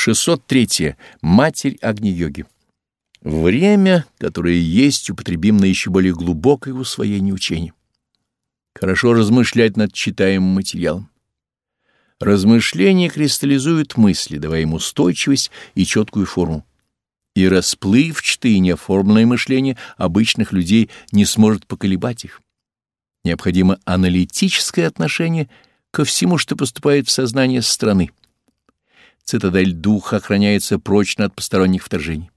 603. Матерь Агни-йоги. Время, которое есть, употребим на еще более глубокое усвоение учения. Хорошо размышлять над читаемым материалом. Размышления кристаллизуют мысли, давая им устойчивость и четкую форму. И расплывчатое и неоформленное мышление обычных людей не сможет поколебать их. Необходимо аналитическое отношение ко всему, что поступает в сознание страны. Цитадель духа охраняется прочно от посторонних вторжений.